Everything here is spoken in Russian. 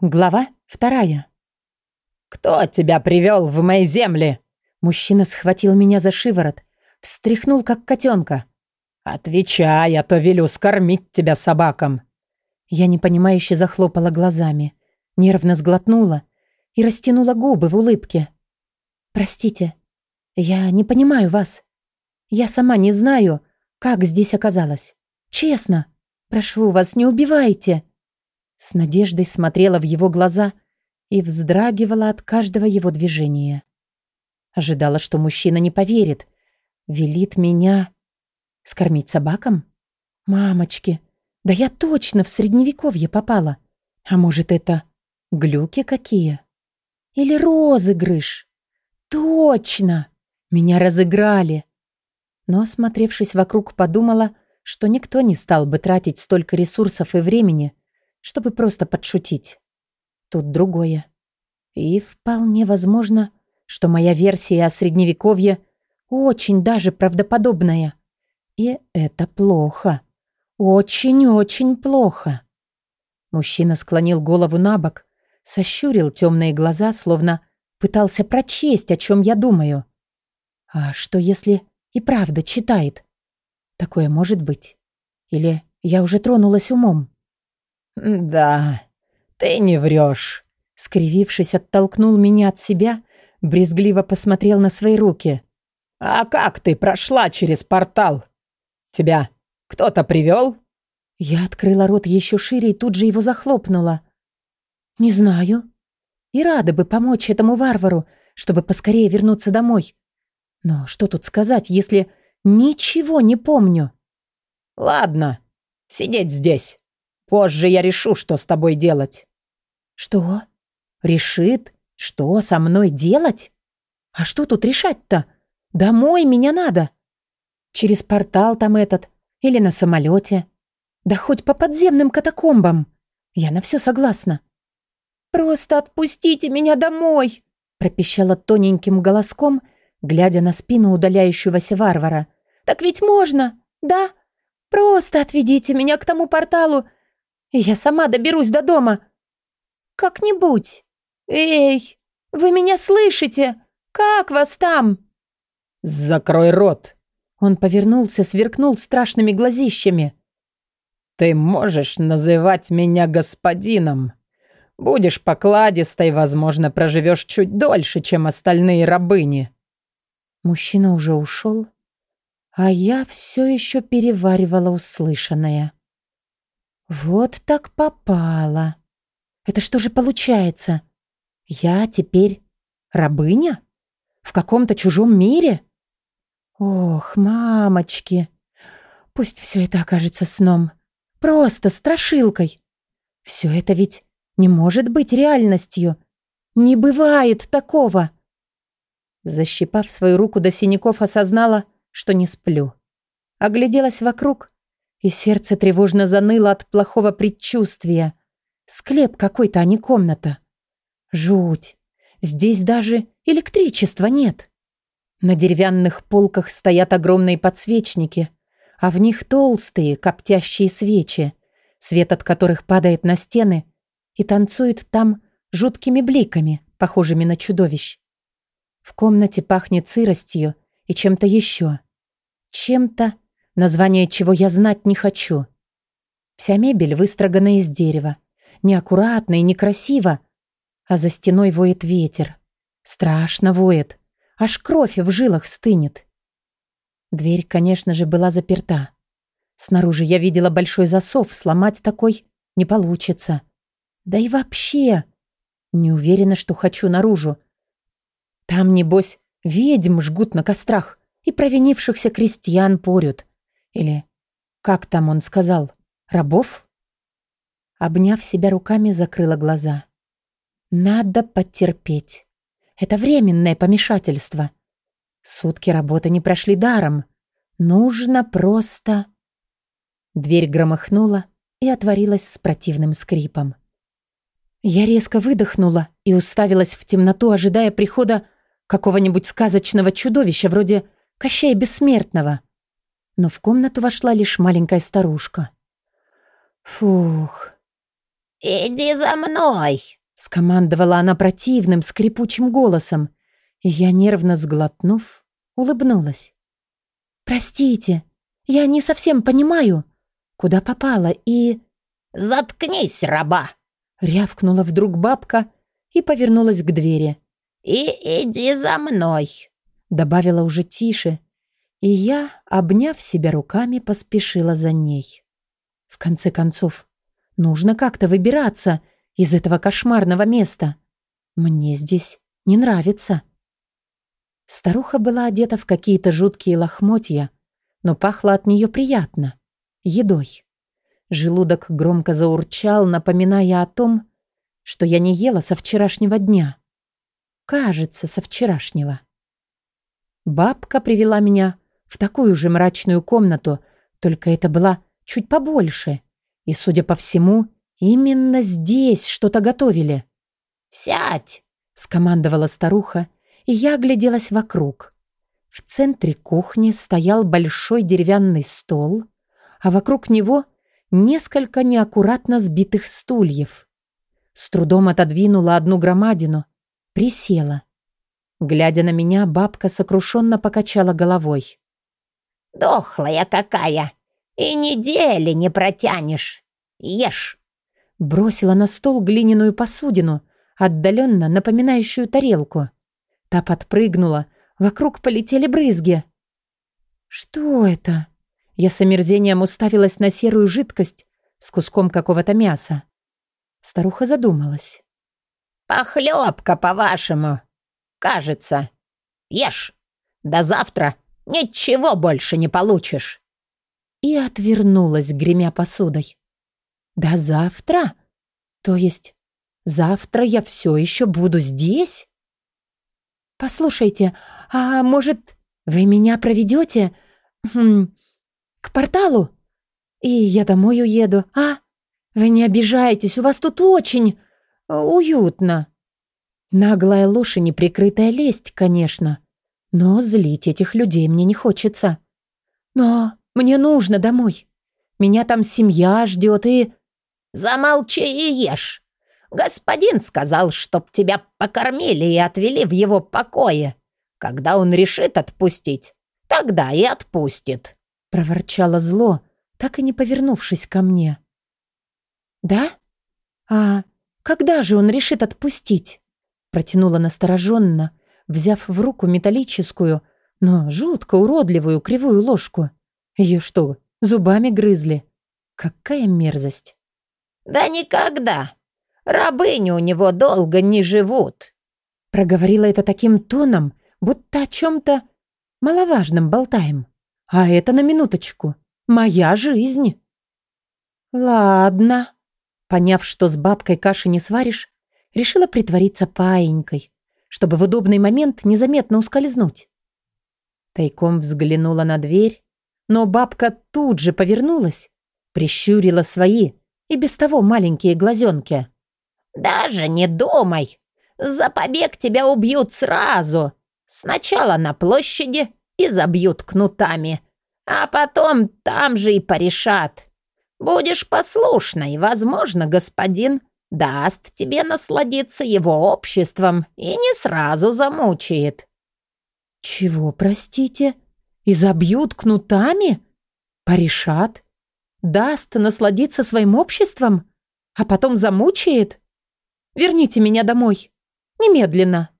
Глава вторая. «Кто тебя привел в мои земли?» Мужчина схватил меня за шиворот, встряхнул, как котенка. «Отвечай, а то велю скормить тебя собакам». Я непонимающе захлопала глазами, нервно сглотнула и растянула губы в улыбке. «Простите, я не понимаю вас. Я сама не знаю, как здесь оказалась. Честно, прошу вас, не убивайте». С надеждой смотрела в его глаза и вздрагивала от каждого его движения. Ожидала, что мужчина не поверит. Велит меня скормить собакам? Мамочки, да я точно в средневековье попала. А может, это глюки какие? Или розыгрыш? Точно! Меня разыграли. Но, осмотревшись вокруг, подумала, что никто не стал бы тратить столько ресурсов и времени, чтобы просто подшутить. Тут другое. И вполне возможно, что моя версия о средневековье очень даже правдоподобная. И это плохо. Очень-очень плохо. Мужчина склонил голову на бок, сощурил темные глаза, словно пытался прочесть, о чем я думаю. А что если и правда читает? Такое может быть. Или я уже тронулась умом? «Да, ты не врешь», — скривившись, оттолкнул меня от себя, брезгливо посмотрел на свои руки. «А как ты прошла через портал? Тебя кто-то привел?» Я открыла рот еще шире и тут же его захлопнула. «Не знаю. И рада бы помочь этому варвару, чтобы поскорее вернуться домой. Но что тут сказать, если ничего не помню?» «Ладно, сидеть здесь». Позже я решу, что с тобой делать». «Что? Решит, что со мной делать? А что тут решать-то? Домой меня надо. Через портал там этот или на самолете. Да хоть по подземным катакомбам. Я на все согласна». «Просто отпустите меня домой!» пропищала тоненьким голоском, глядя на спину удаляющегося варвара. «Так ведь можно, да? Просто отведите меня к тому порталу, я сама доберусь до дома. Как-нибудь. Эй, вы меня слышите? Как вас там? Закрой рот. Он повернулся, сверкнул страшными глазищами. Ты можешь называть меня господином. Будешь покладистой, возможно, проживешь чуть дольше, чем остальные рабыни. Мужчина уже ушел, а я все еще переваривала услышанное. Вот так попало. Это что же получается? Я теперь рабыня? В каком-то чужом мире? Ох, мамочки. Пусть все это окажется сном. Просто страшилкой. Все это ведь не может быть реальностью. Не бывает такого. Защипав свою руку до синяков, осознала, что не сплю. Огляделась вокруг и сердце тревожно заныло от плохого предчувствия. Склеп какой-то, а не комната. Жуть. Здесь даже электричества нет. На деревянных полках стоят огромные подсвечники, а в них толстые, коптящие свечи, свет от которых падает на стены и танцует там жуткими бликами, похожими на чудовищ. В комнате пахнет сыростью и чем-то еще. Чем-то, название чего я знать не хочу. Вся мебель выстрогана из дерева. Неаккуратно и некрасиво. А за стеной воет ветер. Страшно воет. Аж кровь в жилах стынет. Дверь, конечно же, была заперта. Снаружи я видела большой засов, сломать такой не получится. Да и вообще, не уверена, что хочу наружу. Там, небось, ведьм жгут на кострах и провинившихся крестьян порют. Или, как там он сказал, рабов? Обняв себя руками, закрыла глаза. Надо потерпеть. Это временное помешательство. Сутки работы не прошли даром. Нужно просто... Дверь громыхнула и отворилась с противным скрипом. Я резко выдохнула и уставилась в темноту, ожидая прихода какого-нибудь сказочного чудовища вроде Кощея Бессмертного но в комнату вошла лишь маленькая старушка. Фух. иди за мной!» Скомандовала она противным, скрипучим голосом. И я, нервно сглотнув, улыбнулась. «Простите, я не совсем понимаю, куда попала и...» «Заткнись, раба!» Рявкнула вдруг бабка и повернулась к двери. «И иди за мной!» Добавила уже тише, и я, обняв себя руками, поспешила за ней. В конце концов, нужно как-то выбираться из этого кошмарного места. Мне здесь не нравится. Старуха была одета в какие-то жуткие лохмотья, но пахло от нее приятно. Едой. Желудок громко заурчал, напоминая о том, что я не ела со вчерашнего дня. Кажется, со вчерашнего. Бабка привела меня в такую же мрачную комнату, только это была чуть побольше. И, судя по всему, именно здесь что-то готовили. «Сядь!» — скомандовала старуха, и я огляделась вокруг. В центре кухни стоял большой деревянный стол, а вокруг него несколько неаккуратно сбитых стульев. С трудом отодвинула одну громадину, присела. Глядя на меня, бабка сокрушенно покачала головой. «Дохлая какая! И недели не протянешь! Ешь!» Бросила на стол глиняную посудину, отдаленно напоминающую тарелку. Та подпрыгнула, вокруг полетели брызги. «Что это?» Я с омерзением уставилась на серую жидкость с куском какого-то мяса. Старуха задумалась. «Похлебка, по-вашему. Кажется. Ешь. До завтра Ничего больше не получишь!» И отвернулась, гремя посудой. «До завтра? То есть завтра я все еще буду здесь?» «Послушайте, а может, вы меня проведете хм, к порталу? И я домой уеду, а? Вы не обижайтесь, у вас тут очень уютно». Наглая и неприкрытая лесть, конечно. Но злить этих людей мне не хочется. Но мне нужно домой. Меня там семья ждет и... Замолчи и ешь. Господин сказал, чтоб тебя покормили и отвели в его покое. Когда он решит отпустить, тогда и отпустит. Проворчало зло, так и не повернувшись ко мне. Да? А когда же он решит отпустить? Протянула настороженно, взяв в руку металлическую, но жутко уродливую кривую ложку. Ее что, зубами грызли? Какая мерзость! «Да никогда! Рабыни у него долго не живут!» Проговорила это таким тоном, будто о чем-то маловажном болтаем. А это на минуточку. Моя жизнь. Ладно. Поняв, что с бабкой каши не сваришь, решила притвориться паинькой, чтобы в удобный момент незаметно ускользнуть. Тайком взглянула на дверь, но бабка тут же повернулась, прищурила свои и без того маленькие глазенки. «Даже не думай! За побег тебя убьют сразу! Сначала на площади и забьют кнутами, а потом там же и порешат. Будешь послушной, возможно, господин даст тебе насладиться его обществом и не сразу замучает». «Чего, простите? И забьют кнутами? Порешат? Даст насладиться своим обществом? А потом замучает? Верните меня домой. Немедленно!»